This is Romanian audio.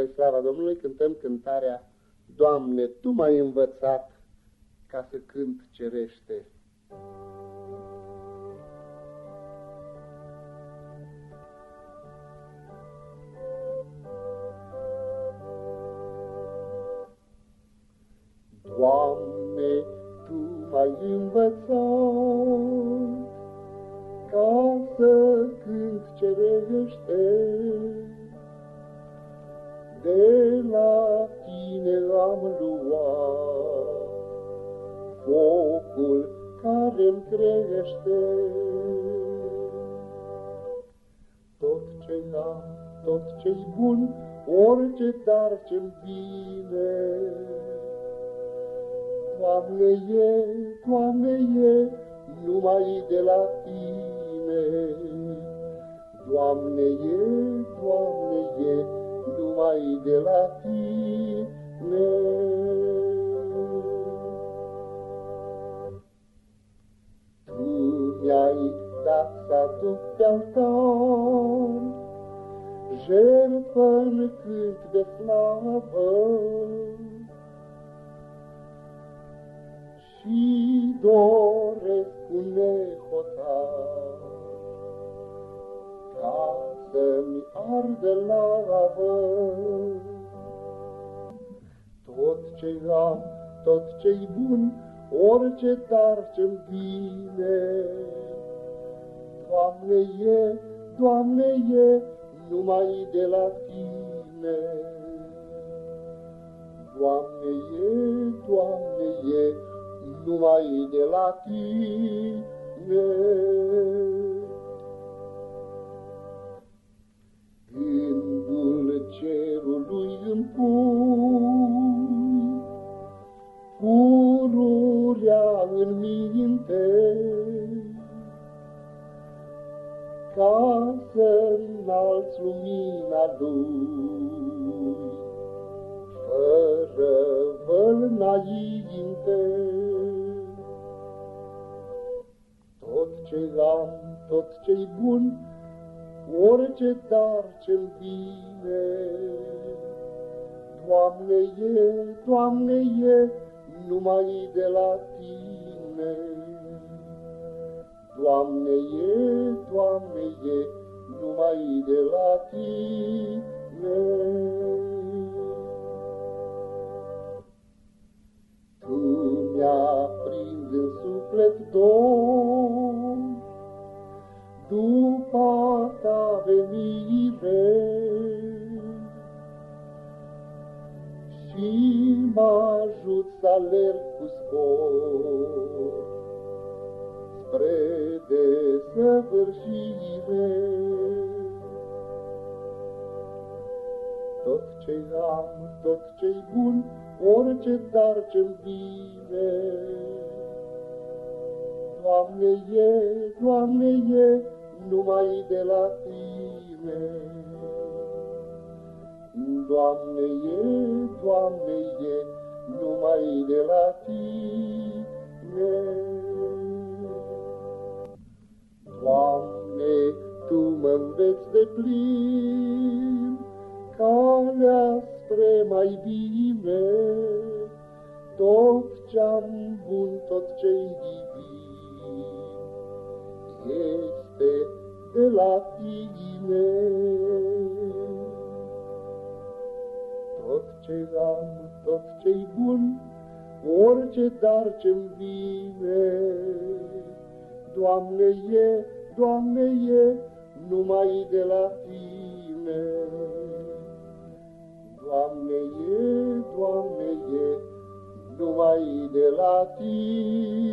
Spre slava Domnului cântăm cântarea Doamne, Tu m-ai învățat ca să cânt cerește. Doamne, Tu m-ai învățat ca să cânt cerește. De la Tine am luat focul care-mi crește. Tot ce am, tot ce-i bun, orice dar ce-mi vine, Doamne e, Doamne e, numai de la Tine. Doamne e, Doamne e, numai de la Tine. Tu mi-ai dat să aduc pe altar, jertfă în cânt de slavă, și doresc cu nehotar să-mi ardă lavă. Tot ce am, tot ce-i bun, orice dar ce-mi vine, Doamne e, Doamne e, numai de la Tine. Doamne e, Doamne e, numai de la Tine. Pui, pururea în minte, ca să înalți lumina lui, fără văl înainte. Tot ce am, tot ce-i bun, orice dar ce-mi vine, Doamne e, Doamne e, numai de la Tine. Doamne e, Doamne e, numai de la Tine. Tu mi-a prins în suflet dor, după ta venire, ajut să alerg cu spor spre desăvârșire. Tot ce am, tot ce-i bun, orice dar ce-mi vine, Doamne e, Doamne e, numai de la Tine. Doamne e, Doamne e, numai de la Tine. Doamne, Tu mă înveți de plin, calea spre mai bine, tot ce-am bun, tot ce-i divin, este de la Tine. Tot ce am, tot ce-i bun, orice dar ce-mi vine, Doamne e, Doamne e, numai de la Tine. Doamne e, Doamne e, numai de la Tine.